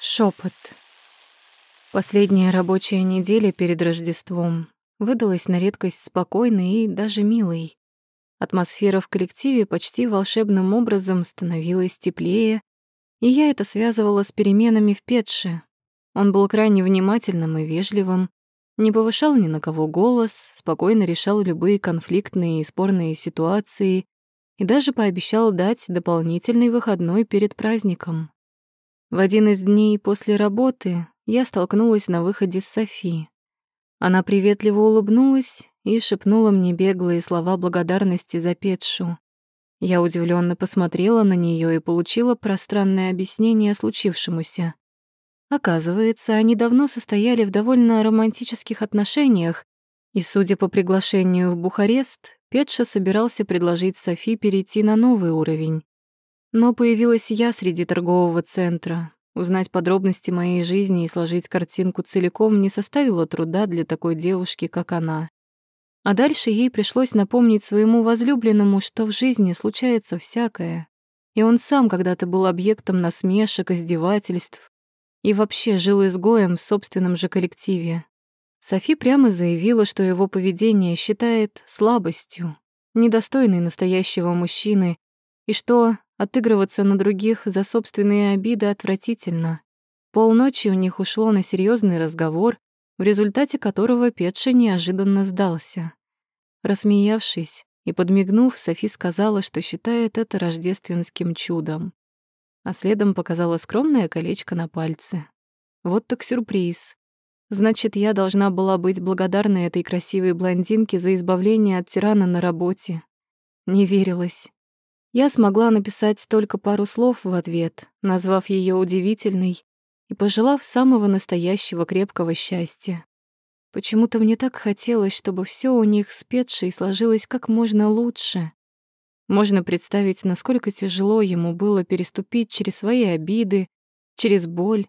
Шепот. Последняя рабочая неделя перед Рождеством выдалась на редкость спокойной и даже милой. Атмосфера в коллективе почти волшебным образом становилась теплее, и я это связывала с переменами в Петше. Он был крайне внимательным и вежливым, не повышал ни на кого голос, спокойно решал любые конфликтные и спорные ситуации и даже пообещал дать дополнительный выходной перед праздником. В один из дней после работы я столкнулась на выходе с Софи. Она приветливо улыбнулась и шепнула мне беглые слова благодарности за Петшу. Я удивленно посмотрела на нее и получила пространное объяснение случившемуся. Оказывается, они давно состояли в довольно романтических отношениях, и, судя по приглашению в Бухарест, Петша собирался предложить Софи перейти на новый уровень. Но появилась я среди торгового центра. Узнать подробности моей жизни и сложить картинку целиком не составило труда для такой девушки, как она. А дальше ей пришлось напомнить своему возлюбленному, что в жизни случается всякое. И он сам когда-то был объектом насмешек, издевательств и вообще жил изгоем в собственном же коллективе. Софи прямо заявила, что его поведение считает слабостью, недостойной настоящего мужчины, и что Отыгрываться на других за собственные обиды отвратительно. Полночи у них ушло на серьезный разговор, в результате которого Петша неожиданно сдался. Рассмеявшись и подмигнув, Софи сказала, что считает это рождественским чудом. А следом показала скромное колечко на пальце. Вот так сюрприз. Значит, я должна была быть благодарна этой красивой блондинке за избавление от тирана на работе. Не верилась. Я смогла написать только пару слов в ответ, назвав ее удивительной и пожелав самого настоящего крепкого счастья. Почему-то мне так хотелось, чтобы все у них с Петшей сложилось как можно лучше. Можно представить, насколько тяжело ему было переступить через свои обиды, через боль,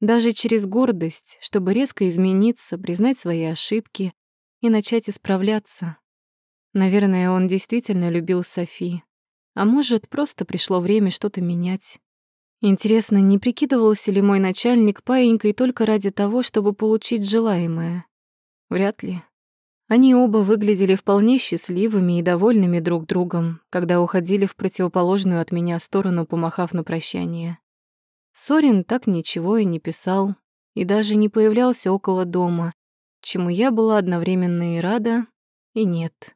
даже через гордость, чтобы резко измениться, признать свои ошибки и начать исправляться. Наверное, он действительно любил Софи, а может, просто пришло время что-то менять. Интересно, не прикидывался ли мой начальник паинькой только ради того, чтобы получить желаемое? Вряд ли. Они оба выглядели вполне счастливыми и довольными друг другом, когда уходили в противоположную от меня сторону, помахав на прощание. Сорин так ничего и не писал, и даже не появлялся около дома, чему я была одновременно и рада, и нет.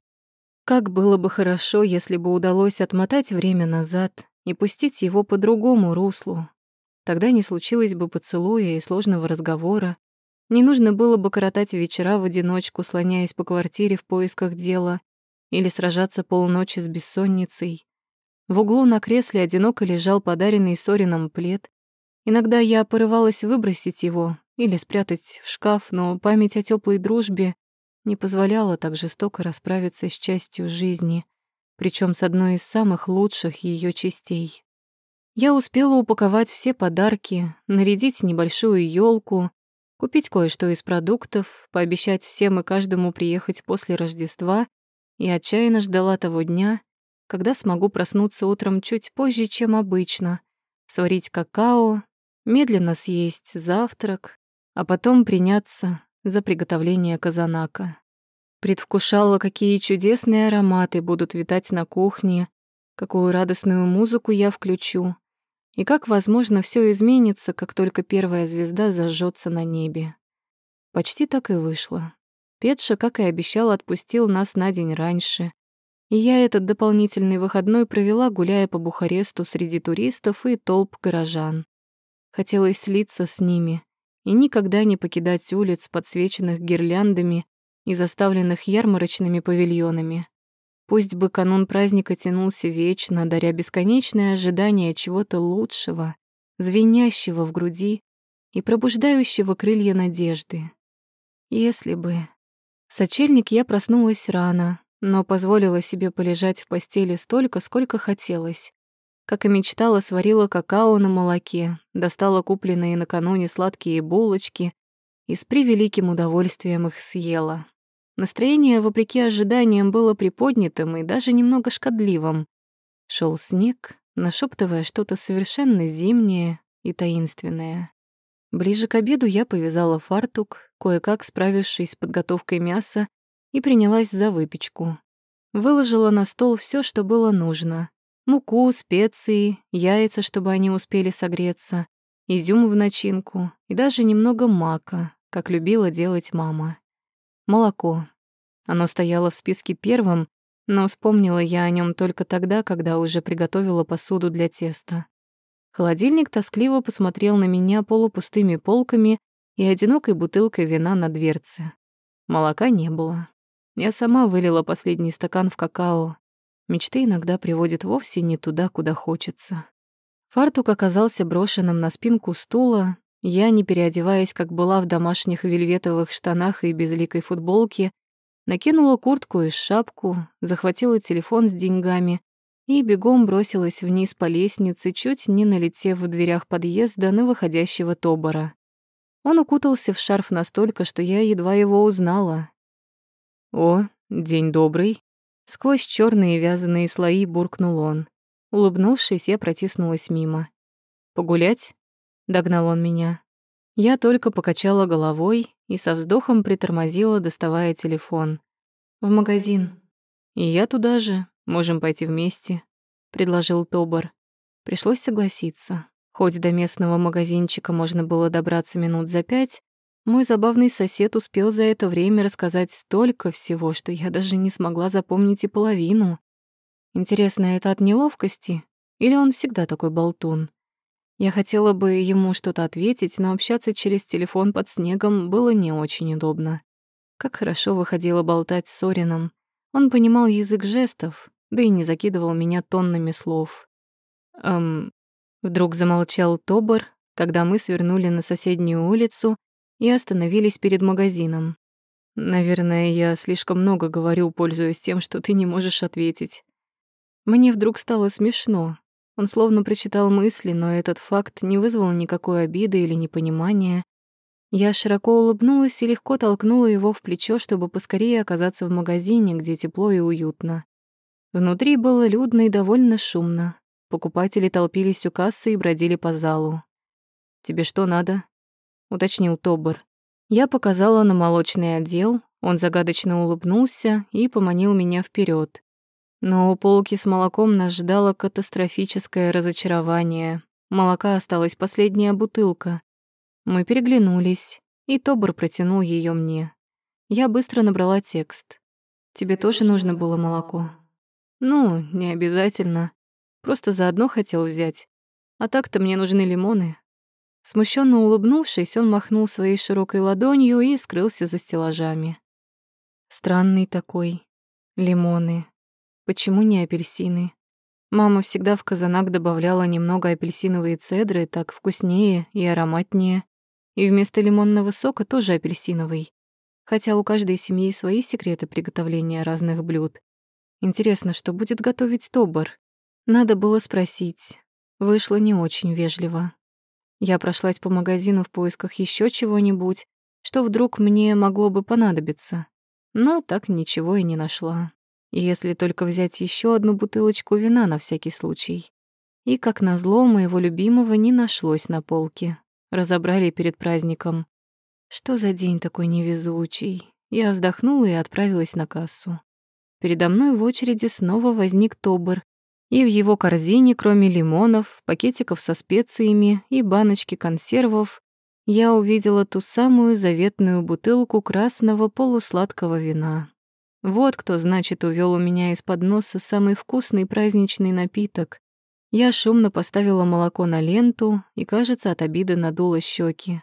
Как было бы хорошо, если бы удалось отмотать время назад и пустить его по другому руслу. Тогда не случилось бы поцелуя и сложного разговора, не нужно было бы коротать вечера в одиночку, слоняясь по квартире в поисках дела, или сражаться полночи с бессонницей. В углу на кресле одиноко лежал подаренный Сорином плед. Иногда я порывалась выбросить его или спрятать в шкаф, но память о теплой дружбе не позволяла так жестоко расправиться с частью жизни, причем с одной из самых лучших ее частей. Я успела упаковать все подарки, нарядить небольшую елку, купить кое-что из продуктов, пообещать всем и каждому приехать после Рождества и отчаянно ждала того дня, когда смогу проснуться утром чуть позже, чем обычно, сварить какао, медленно съесть завтрак, а потом приняться за приготовление казанака. Предвкушала, какие чудесные ароматы будут витать на кухне, какую радостную музыку я включу, и как, возможно, все изменится, как только первая звезда зажжется на небе. Почти так и вышло. Петша, как и обещал, отпустил нас на день раньше, и я этот дополнительный выходной провела, гуляя по Бухаресту среди туристов и толп горожан. Хотелось слиться с ними, и никогда не покидать улиц, подсвеченных гирляндами и заставленных ярмарочными павильонами. Пусть бы канун праздника тянулся вечно, даря бесконечное ожидание чего-то лучшего, звенящего в груди и пробуждающего крылья надежды. Если бы... В сочельник я проснулась рано, но позволила себе полежать в постели столько, сколько хотелось. Как и мечтала, сварила какао на молоке, достала купленные накануне сладкие булочки и с превеликим удовольствием их съела. Настроение, вопреки ожиданиям, было приподнятым и даже немного шкодливым. Шел снег, нашептывая что-то совершенно зимнее и таинственное. Ближе к обеду я повязала фартук, кое-как справившись с подготовкой мяса, и принялась за выпечку. Выложила на стол все, что было нужно. Муку, специи, яйца, чтобы они успели согреться, изюм в начинку и даже немного мака, как любила делать мама. Молоко. Оно стояло в списке первым, но вспомнила я о нем только тогда, когда уже приготовила посуду для теста. Холодильник тоскливо посмотрел на меня полупустыми полками и одинокой бутылкой вина на дверце. Молока не было. Я сама вылила последний стакан в какао. Мечты иногда приводят вовсе не туда, куда хочется. Фартук оказался брошенным на спинку стула. Я, не переодеваясь, как была в домашних вельветовых штанах и безликой футболке, накинула куртку и шапку, захватила телефон с деньгами и бегом бросилась вниз по лестнице, чуть не налетев в дверях подъезда на выходящего Тобора. Он укутался в шарф настолько, что я едва его узнала. «О, день добрый!» Сквозь черные вязаные слои буркнул он. Улыбнувшись, я протиснулась мимо. «Погулять?» — догнал он меня. Я только покачала головой и со вздохом притормозила, доставая телефон. «В магазин». «И я туда же. Можем пойти вместе», — предложил Тобор. Пришлось согласиться. Хоть до местного магазинчика можно было добраться минут за пять, мой забавный сосед успел за это время рассказать столько всего, что я даже не смогла запомнить и половину. Интересно, это от неловкости? Или он всегда такой болтун? Я хотела бы ему что-то ответить, но общаться через телефон под снегом было не очень удобно. Как хорошо выходило болтать с Сорином. Он понимал язык жестов, да и не закидывал меня тоннами слов. Эм... Вдруг замолчал Тобор, когда мы свернули на соседнюю улицу и остановились перед магазином. Наверное, я слишком много говорю, пользуясь тем, что ты не можешь ответить. Мне вдруг стало смешно. Он словно прочитал мысли, но этот факт не вызвал никакой обиды или непонимания. Я широко улыбнулась и легко толкнула его в плечо, чтобы поскорее оказаться в магазине, где тепло и уютно. Внутри было людно и довольно шумно. Покупатели толпились у кассы и бродили по залу. «Тебе что надо?» Уточнил Тобор. Я показала на молочный отдел, он загадочно улыбнулся и поманил меня вперед. Но у полки с молоком нас ждало катастрофическое разочарование. Молока осталась последняя бутылка. Мы переглянулись, и Тобор протянул ее мне. Я быстро набрала текст. «Тебе тоже нужно было молоко?» «Ну, не обязательно. Просто заодно хотел взять. А так-то мне нужны лимоны, Смущенно улыбнувшись, он махнул своей широкой ладонью и скрылся за стеллажами. Странный такой. Лимоны. Почему не апельсины? Мама всегда в казанак добавляла немного апельсиновые цедры, так вкуснее и ароматнее. И вместо лимонного сока тоже апельсиновый. Хотя у каждой семьи свои секреты приготовления разных блюд. Интересно, что будет готовить Тобор? Надо было спросить. Вышло не очень вежливо. Я прошлась по магазину в поисках еще чего-нибудь, что вдруг мне могло бы понадобиться. Но так ничего и не нашла. Если только взять еще одну бутылочку вина на всякий случай. И, как назло, моего любимого не нашлось на полке. Разобрали перед праздником. Что за день такой невезучий? Я вздохнула и отправилась на кассу. Передо мной в очереди снова возник Тобор и в его корзине, кроме лимонов, пакетиков со специями и баночки консервов, я увидела ту самую заветную бутылку красного полусладкого вина. Вот кто, значит, увел у меня из-под носа самый вкусный праздничный напиток. Я шумно поставила молоко на ленту и, кажется, от обиды надула щеки.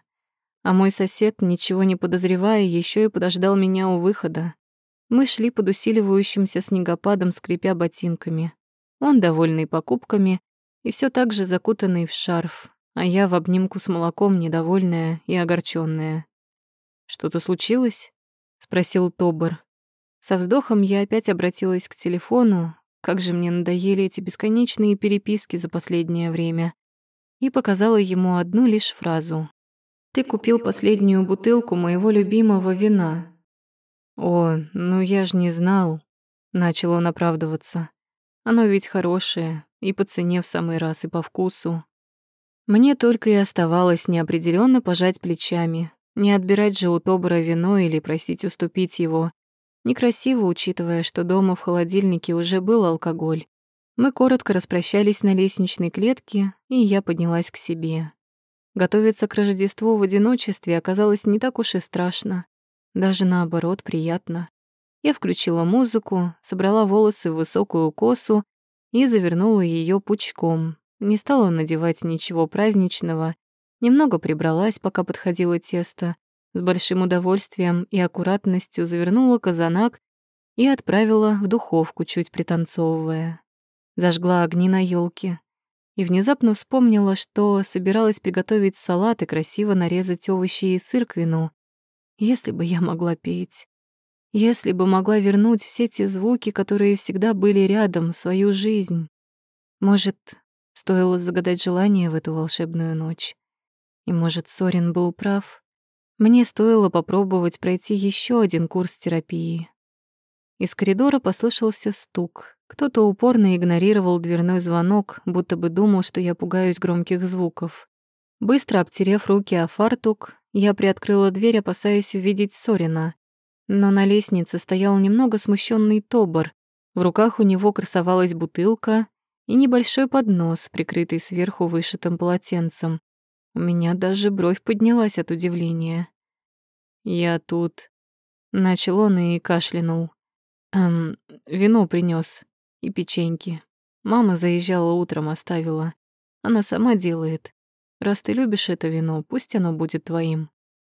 А мой сосед, ничего не подозревая, еще и подождал меня у выхода. Мы шли под усиливающимся снегопадом, скрипя ботинками. Он довольный покупками и все так же закутанный в шарф, а я в обнимку с молоком недовольная и огорченная. «Что-то случилось?» — спросил Тобор. Со вздохом я опять обратилась к телефону, как же мне надоели эти бесконечные переписки за последнее время, и показала ему одну лишь фразу. «Ты купил последнюю бутылку моего любимого вина». «О, ну я ж не знал», — начал он оправдываться. Оно ведь хорошее, и по цене в самый раз, и по вкусу. Мне только и оставалось неопределенно пожать плечами, не отбирать же у Тобора вино или просить уступить его. Некрасиво, учитывая, что дома в холодильнике уже был алкоголь. Мы коротко распрощались на лестничной клетке, и я поднялась к себе. Готовиться к Рождеству в одиночестве оказалось не так уж и страшно. Даже наоборот, приятно. Я включила музыку, собрала волосы в высокую косу и завернула ее пучком. Не стала надевать ничего праздничного, немного прибралась, пока подходило тесто, с большим удовольствием и аккуратностью завернула казанак и отправила в духовку, чуть пританцовывая. Зажгла огни на елке и внезапно вспомнила, что собиралась приготовить салат и красиво нарезать овощи и сыр к вину. Если бы я могла петь. Если бы могла вернуть все те звуки, которые всегда были рядом, свою жизнь. Может, стоило загадать желание в эту волшебную ночь. И может, Сорин был прав. Мне стоило попробовать пройти еще один курс терапии. Из коридора послышался стук. Кто-то упорно игнорировал дверной звонок, будто бы думал, что я пугаюсь громких звуков. Быстро обтерев руки о фартук, я приоткрыла дверь, опасаясь увидеть Сорина. Но на лестнице стоял немного смущенный Тобор. В руках у него красовалась бутылка и небольшой поднос, прикрытый сверху вышитым полотенцем. У меня даже бровь поднялась от удивления. «Я тут...» Начал он и кашлянул. «Эм, вино принес и печеньки. Мама заезжала утром, оставила. Она сама делает. Раз ты любишь это вино, пусть оно будет твоим.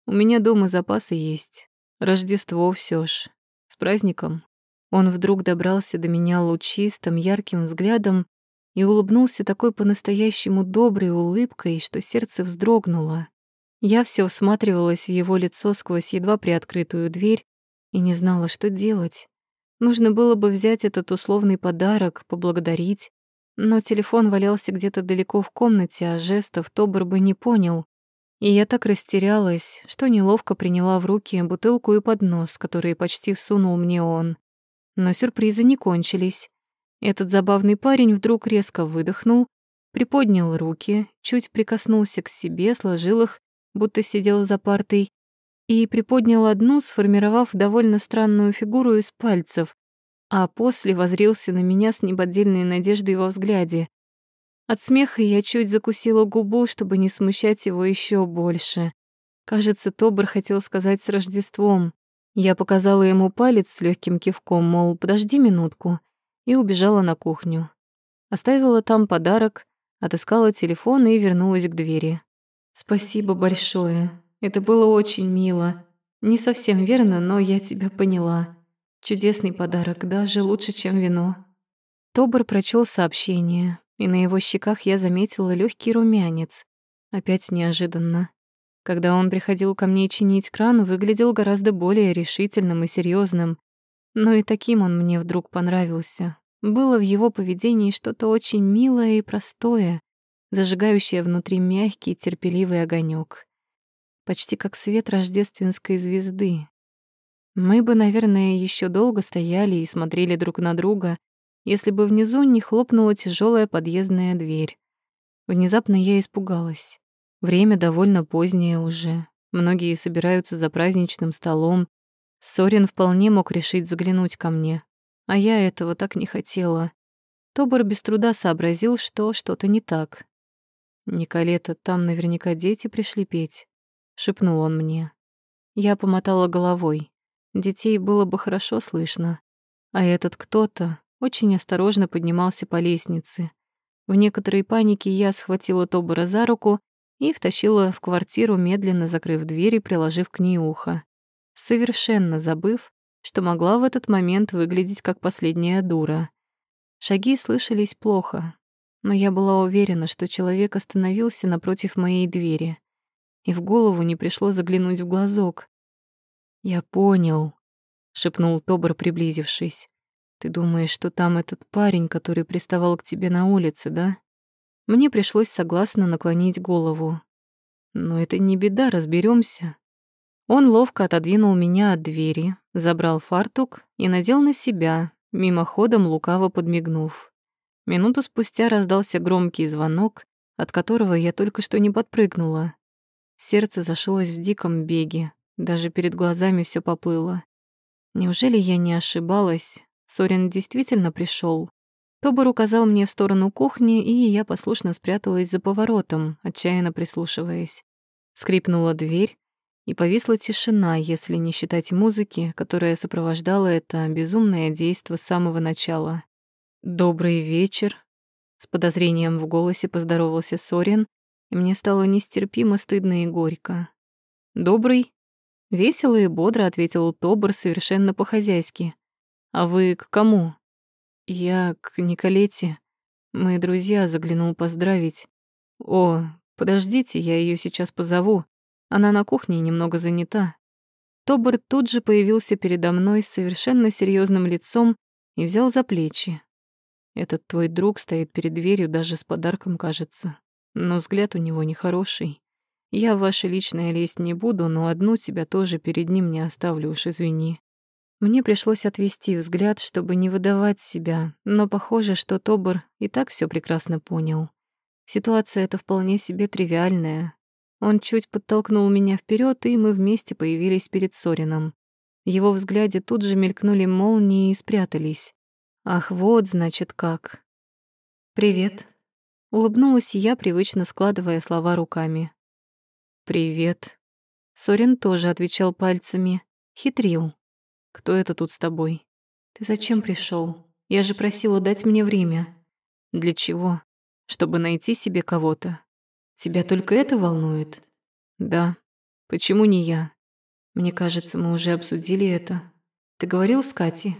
У меня дома запасы есть. Рождество все ж. С праздником. Он вдруг добрался до меня лучистым, ярким взглядом и улыбнулся такой по-настоящему доброй улыбкой, что сердце вздрогнуло. Я все всматривалась в его лицо сквозь едва приоткрытую дверь и не знала, что делать. Нужно было бы взять этот условный подарок, поблагодарить, но телефон валялся где-то далеко в комнате, а жестов Тобор бы не понял. И я так растерялась, что неловко приняла в руки бутылку и поднос, который почти всунул мне он. Но сюрпризы не кончились. Этот забавный парень вдруг резко выдохнул, приподнял руки, чуть прикоснулся к себе, сложил их, будто сидел за партой, и приподнял одну, сформировав довольно странную фигуру из пальцев, а после возрился на меня с неподдельной надеждой во взгляде. От смеха я чуть закусила губу, чтобы не смущать его еще больше. Кажется, Тобр хотел сказать с Рождеством. Я показала ему палец с легким кивком, мол, подожди минутку, и убежала на кухню. Оставила там подарок, отыскала телефон и вернулась к двери. «Спасибо большое», это было очень мило. Не совсем верно, но я тебя поняла. Чудесный подарок, даже лучше, чем вино. Тобор прочел сообщение, и на его щеках я заметила легкий румянец. Опять неожиданно. Когда он приходил ко мне чинить кран, выглядел гораздо более решительным и серьезным. Но и таким он мне вдруг понравился. Было в его поведении что-то очень милое и простое, зажигающее внутри мягкий терпеливый огонек почти как свет рождественской звезды. Мы бы, наверное, еще долго стояли и смотрели друг на друга, если бы внизу не хлопнула тяжелая подъездная дверь. Внезапно я испугалась. Время довольно позднее уже. Многие собираются за праздничным столом. Сорин вполне мог решить заглянуть ко мне. А я этого так не хотела. Тобор без труда сообразил, что что-то не так. Николета, там наверняка дети пришли петь шепнул он мне. Я помотала головой. Детей было бы хорошо слышно. А этот кто-то очень осторожно поднимался по лестнице. В некоторой панике я схватила Тобора за руку и втащила в квартиру, медленно закрыв дверь и приложив к ней ухо. Совершенно забыв, что могла в этот момент выглядеть как последняя дура. Шаги слышались плохо, но я была уверена, что человек остановился напротив моей двери и в голову не пришло заглянуть в глазок. «Я понял», — шепнул Тобр, приблизившись. «Ты думаешь, что там этот парень, который приставал к тебе на улице, да?» Мне пришлось согласно наклонить голову. «Но это не беда, разберемся. Он ловко отодвинул меня от двери, забрал фартук и надел на себя, мимоходом лукаво подмигнув. Минуту спустя раздался громкий звонок, от которого я только что не подпрыгнула. Сердце зашлось в диком беге, даже перед глазами все поплыло. Неужели я не ошибалась? Сорин действительно пришел. Тобор указал мне в сторону кухни, и я послушно спряталась за поворотом, отчаянно прислушиваясь. Скрипнула дверь, и повисла тишина, если не считать музыки, которая сопровождала это безумное действо с самого начала. «Добрый вечер», — с подозрением в голосе поздоровался Сорин, и мне стало нестерпимо стыдно и горько. «Добрый?» — весело и бодро ответил Тобор совершенно по-хозяйски. «А вы к кому?» «Я к Николете. Мы друзья, заглянул поздравить. О, подождите, я ее сейчас позову. Она на кухне немного занята. Тобор тут же появился передо мной с совершенно серьезным лицом и взял за плечи. Этот твой друг стоит перед дверью даже с подарком, кажется. Но взгляд у него нехороший. Я в ваше личное лезть не буду, но одну тебя тоже перед ним не оставлю, уж извини. Мне пришлось отвести взгляд, чтобы не выдавать себя, но похоже, что Тобор и так все прекрасно понял. Ситуация эта вполне себе тривиальная, он чуть подтолкнул меня вперед, и мы вместе появились перед Сорином. В его взгляде тут же мелькнули молнии и спрятались. Ах, вот, значит, как. «Привет», — улыбнулась я, привычно складывая слова руками. «Привет». Сорин тоже отвечал пальцами. Хитрил. «Кто это тут с тобой?» «Ты зачем пришел? Я же просила дать мне время». «Для чего? Чтобы найти себе кого-то. Тебя только это волнует? Да. Почему не я? Мне кажется, мы уже обсудили это. Ты говорил с Катей?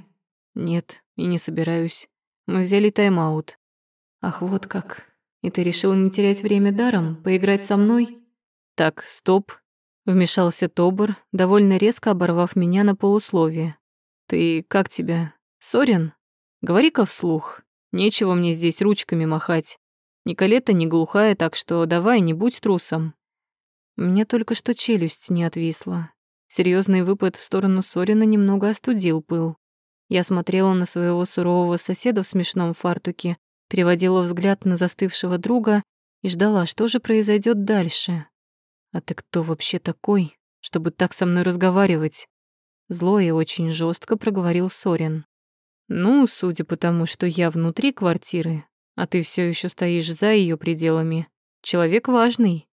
Нет, и не собираюсь. Мы взяли тайм-аут. Ах, вот как. И ты решил не терять время даром, поиграть со мной? Так, стоп. Вмешался Тобор, довольно резко оборвав меня на полусловие. Ты как тебя? Сорен? Говори-ка вслух. Нечего мне здесь ручками махать. Николета не глухая, так что давай, не будь трусом. Мне только что челюсть не отвисла. Серьезный выпад в сторону Сорина немного остудил пыл. Я смотрела на своего сурового соседа в смешном фартуке, переводила взгляд на застывшего друга и ждала, что же произойдет дальше. «А ты кто вообще такой, чтобы так со мной разговаривать?» Зло и очень жестко проговорил Сорин. «Ну, судя по тому, что я внутри квартиры, а ты все еще стоишь за ее пределами. Человек важный.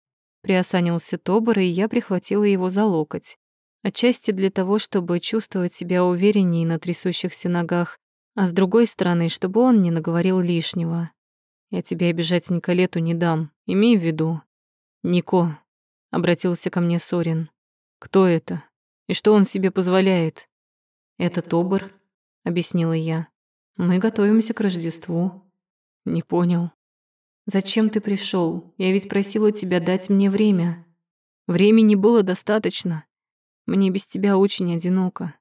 Приосанился Тобор, и я прихватила его за локоть. Отчасти для того, чтобы чувствовать себя увереннее на трясущихся ногах, а с другой стороны, чтобы он не наговорил лишнего. Я тебе обижать Николету не дам, имей в виду. Нико, обратился ко мне Сорин. Кто это? И что он себе позволяет? Это Тобор, объяснила я. Мы готовимся к Рождеству. Не понял. Зачем ты пришел? Я ведь просила тебя дать мне время. Времени было достаточно. Мне без тебя очень одиноко.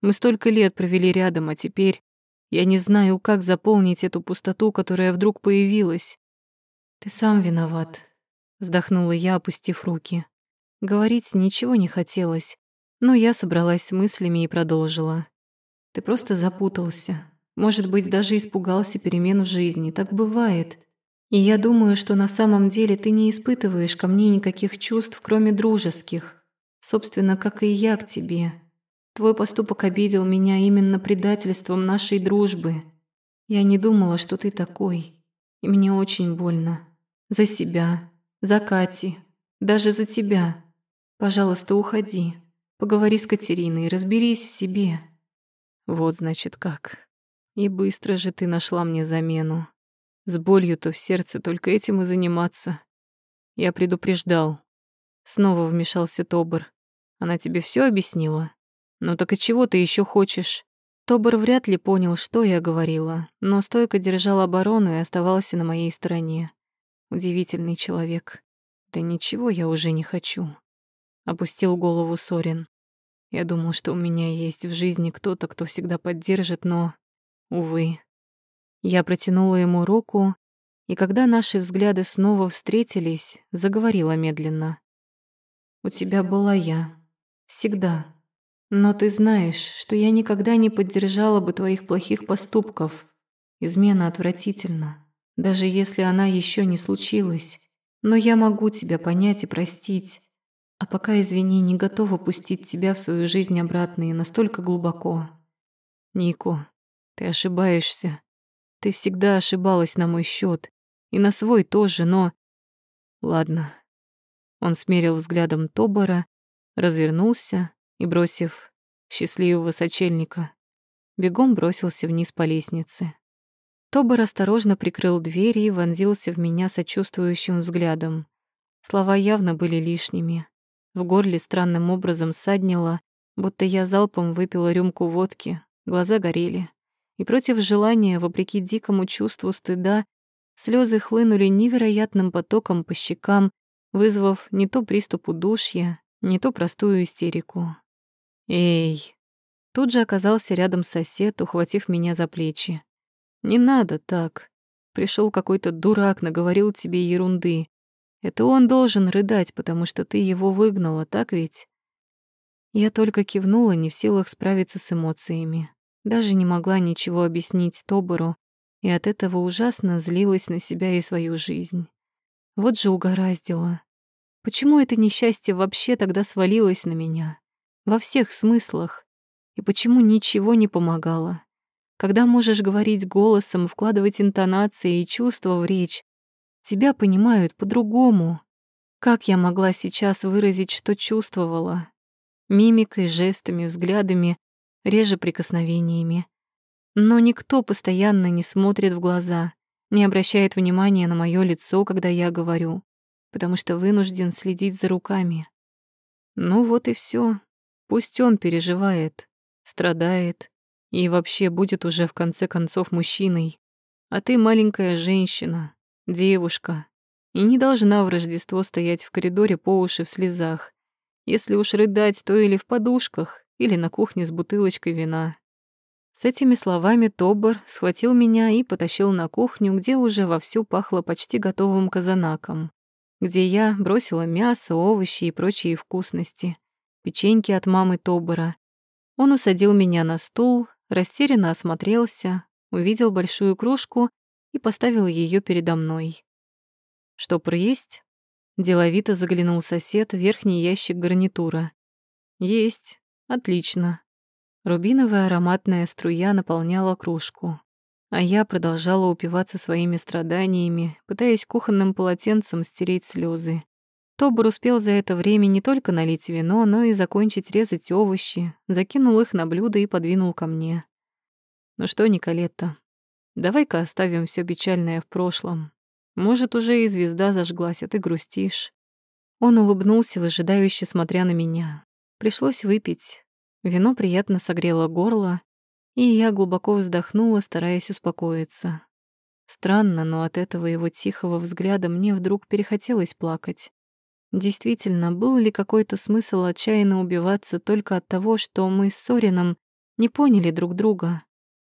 Мы столько лет провели рядом, а теперь я не знаю, как заполнить эту пустоту, которая вдруг появилась. Ты сам виноват, вздохнула я, опустив руки. Говорить ничего не хотелось, но я собралась с мыслями и продолжила. Ты просто запутался. Может быть, даже испугался перемен в жизни. Так бывает. И я думаю, что на самом деле ты не испытываешь ко мне никаких чувств, кроме дружеских. Собственно, как и я к тебе. Твой поступок обидел меня именно предательством нашей дружбы. Я не думала, что ты такой. И мне очень больно. За себя, за Кати, даже за тебя. Пожалуйста, уходи. Поговори с Катериной, разберись в себе. Вот значит как. И быстро же ты нашла мне замену. С болью-то в сердце только этим и заниматься. Я предупреждал. Снова вмешался Тобор. Она тебе все объяснила? Ну так и чего ты еще хочешь? Тобор вряд ли понял, что я говорила, но стойко держал оборону и оставался на моей стороне. Удивительный человек. Да ничего я уже не хочу. Опустил голову Сорин. Я думал, что у меня есть в жизни кто-то, кто всегда поддержит, но Увы. Я протянула ему руку, и когда наши взгляды снова встретились, заговорила медленно. «У тебя была я. Всегда. Но ты знаешь, что я никогда не поддержала бы твоих плохих поступков. Измена отвратительна, даже если она еще не случилась. Но я могу тебя понять и простить. А пока, извини, не готова пустить тебя в свою жизнь обратно и настолько глубоко. Нико, ты ошибаешься. Ты всегда ошибалась на мой счет И на свой тоже, но... Ладно. Он смерил взглядом Тобора, развернулся и, бросив счастливого сочельника, бегом бросился вниз по лестнице. Тобор осторожно прикрыл дверь и вонзился в меня сочувствующим взглядом. Слова явно были лишними. В горле странным образом саднило, будто я залпом выпила рюмку водки, глаза горели. И против желания, вопреки дикому чувству стыда, слезы хлынули невероятным потоком по щекам, вызвав не то приступ удушья, не то простую истерику. «Эй!» Тут же оказался рядом сосед, ухватив меня за плечи. «Не надо так. Пришел какой-то дурак, наговорил тебе ерунды. Это он должен рыдать, потому что ты его выгнала, так ведь? Я только кивнула, не в силах справиться с эмоциями. Даже не могла ничего объяснить Тобору, и от этого ужасно злилась на себя и свою жизнь. Вот же угораздило. Почему это несчастье вообще тогда свалилось на меня? Во всех смыслах. И почему ничего не помогало? Когда можешь говорить голосом, вкладывать интонации и чувства в речь, Тебя понимают по-другому. Как я могла сейчас выразить, что чувствовала? Мимикой, жестами, взглядами, реже прикосновениями. Но никто постоянно не смотрит в глаза, не обращает внимания на моё лицо, когда я говорю, потому что вынужден следить за руками. Ну вот и всё. Пусть он переживает, страдает и вообще будет уже в конце концов мужчиной. А ты маленькая женщина, девушка, и не должна в Рождество стоять в коридоре по уши в слезах. Если уж рыдать, то или в подушках, или на кухне с бутылочкой вина. С этими словами Тобор схватил меня и потащил на кухню, где уже вовсю пахло почти готовым казанаком, где я бросила мясо, овощи и прочие вкусности, печеньки от мамы Тобора. Он усадил меня на стул, растерянно осмотрелся, увидел большую кружку и поставил ее передо мной. «Штопор есть?» Деловито заглянул сосед в верхний ящик гарнитура. «Есть. Отлично». Рубиновая ароматная струя наполняла кружку, а я продолжала упиваться своими страданиями, пытаясь кухонным полотенцем стереть слезы. Тобор успел за это время не только налить вино, но и закончить резать овощи, закинул их на блюдо и подвинул ко мне. «Ну что, Николетта, Давай-ка оставим все печальное в прошлом. Может, уже и звезда зажглась, а ты грустишь. Он улыбнулся, выжидающе смотря на меня. Пришлось выпить. Вино приятно согрело горло, и я глубоко вздохнула, стараясь успокоиться. Странно, но от этого его тихого взгляда мне вдруг перехотелось плакать. Действительно, был ли какой-то смысл отчаянно убиваться только от того, что мы с Сорином не поняли друг друга?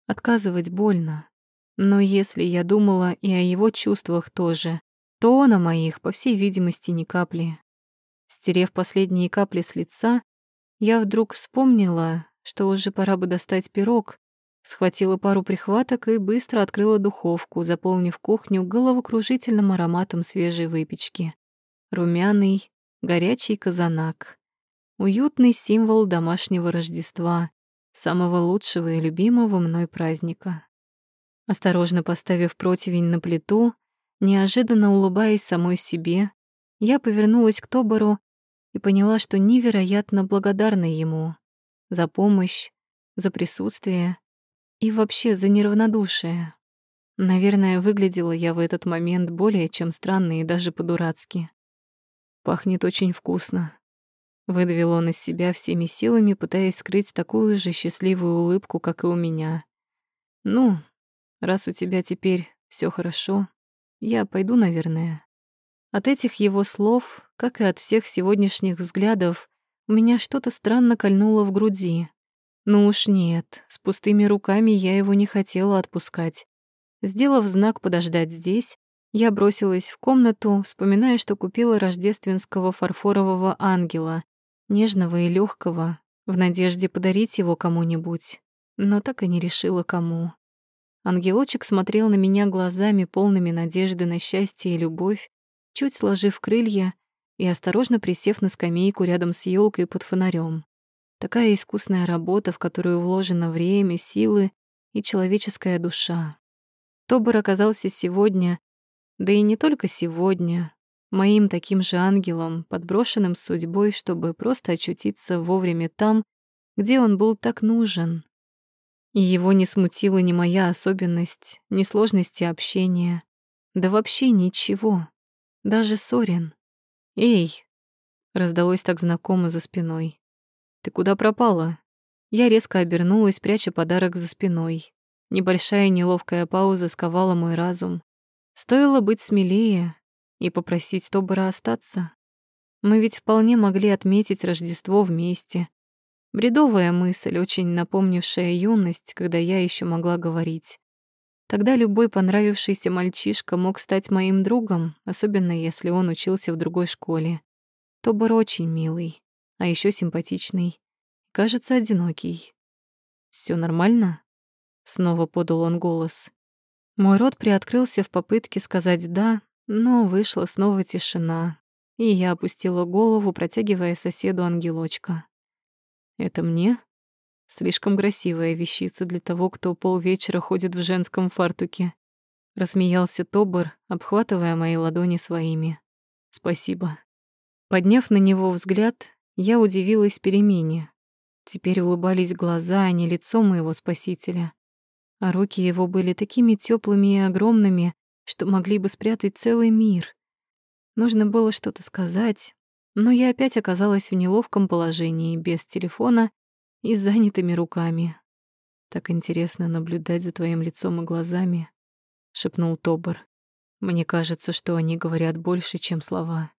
Отказывать больно. Но если я думала и о его чувствах тоже, то он о моих, по всей видимости, ни капли. Стерев последние капли с лица, я вдруг вспомнила, что уже пора бы достать пирог, схватила пару прихваток и быстро открыла духовку, заполнив кухню головокружительным ароматом свежей выпечки. Румяный, горячий казанак. Уютный символ домашнего Рождества, самого лучшего и любимого мной праздника. Осторожно поставив противень на плиту, неожиданно улыбаясь самой себе, я повернулась к Тобору и поняла, что невероятно благодарна ему за помощь, за присутствие и вообще за неравнодушие. Наверное, выглядела я в этот момент более чем странно и даже по-дурацки. «Пахнет очень вкусно», — выдавил он из себя всеми силами, пытаясь скрыть такую же счастливую улыбку, как и у меня. «Ну, Раз у тебя теперь все хорошо, я пойду, наверное. От этих его слов, как и от всех сегодняшних взглядов, у меня что-то странно кольнуло в груди. Ну уж нет, с пустыми руками я его не хотела отпускать. Сделав знак подождать здесь, я бросилась в комнату, вспоминая, что купила рождественского фарфорового ангела, нежного и легкого, в надежде подарить его кому-нибудь, но так и не решила кому. Ангелочек смотрел на меня глазами, полными надежды на счастье и любовь, чуть сложив крылья и осторожно присев на скамейку рядом с елкой под фонарем. Такая искусная работа, в которую вложено время, силы и человеческая душа. Тобор оказался сегодня, да и не только сегодня, моим таким же ангелом, подброшенным судьбой, чтобы просто очутиться вовремя там, где он был так нужен. И его не смутила ни моя особенность, ни сложности общения, да вообще ничего, даже Сорин. «Эй!» — раздалось так знакомо за спиной. «Ты куда пропала?» Я резко обернулась, пряча подарок за спиной. Небольшая неловкая пауза сковала мой разум. Стоило быть смелее, и попросить Тобора остаться. Мы ведь вполне могли отметить Рождество вместе. Бредовая мысль, очень напомнившая юность, когда я еще могла говорить. Тогда любой понравившийся мальчишка мог стать моим другом, особенно если он учился в другой школе. Тобор очень милый, а еще симпатичный. Кажется, одинокий. Все нормально?» — снова подал он голос. Мой рот приоткрылся в попытке сказать «да», но вышла снова тишина, и я опустила голову, протягивая соседу ангелочка. «Это мне?» Слишком красивая вещица для того, кто полвечера ходит в женском фартуке. Рассмеялся Тобор, обхватывая мои ладони своими. «Спасибо». Подняв на него взгляд, я удивилась перемене. Теперь улыбались глаза, а не лицо моего спасителя. А руки его были такими теплыми и огромными, что могли бы спрятать целый мир. Нужно было что-то сказать, но я опять оказалась в неловком положении, без телефона и с занятыми руками. «Так интересно наблюдать за твоим лицом и глазами», — шепнул Тобор. «Мне кажется, что они говорят больше, чем слова.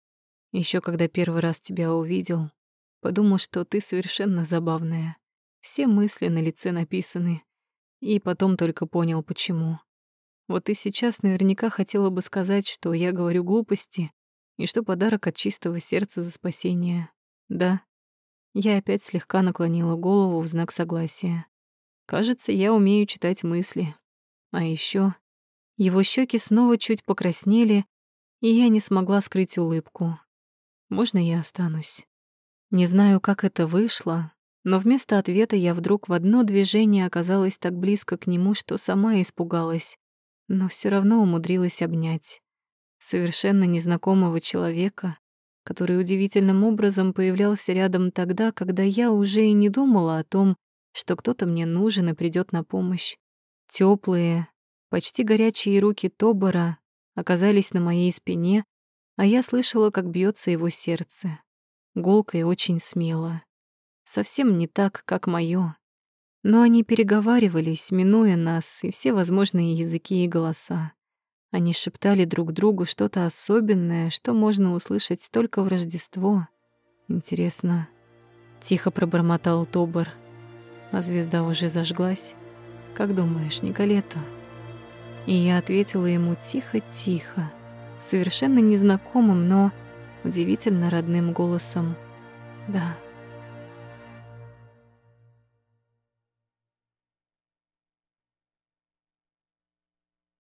Еще когда первый раз тебя увидел, подумал, что ты совершенно забавная. Все мысли на лице написаны, и потом только понял, почему. Вот и сейчас наверняка хотела бы сказать, что я говорю глупости и что подарок от чистого сердца за спасение. Да. Я опять слегка наклонила голову в знак согласия. Кажется, я умею читать мысли. А еще его щеки снова чуть покраснели, и я не смогла скрыть улыбку. Можно я останусь? Не знаю, как это вышло, но вместо ответа я вдруг в одно движение оказалась так близко к нему, что сама испугалась но все равно умудрилась обнять совершенно незнакомого человека, который удивительным образом появлялся рядом тогда, когда я уже и не думала о том, что кто-то мне нужен и придет на помощь. Теплые, почти горячие руки Тобора оказались на моей спине, а я слышала, как бьется его сердце. Гулко и очень смело. Совсем не так, как моё. Но они переговаривались, минуя нас, и все возможные языки и голоса. Они шептали друг другу что-то особенное, что можно услышать только в Рождество. Интересно, тихо пробормотал Тобор. А звезда уже зажглась. Как думаешь, Николета? И я ответила ему тихо-тихо, совершенно незнакомым, но удивительно родным голосом. Да.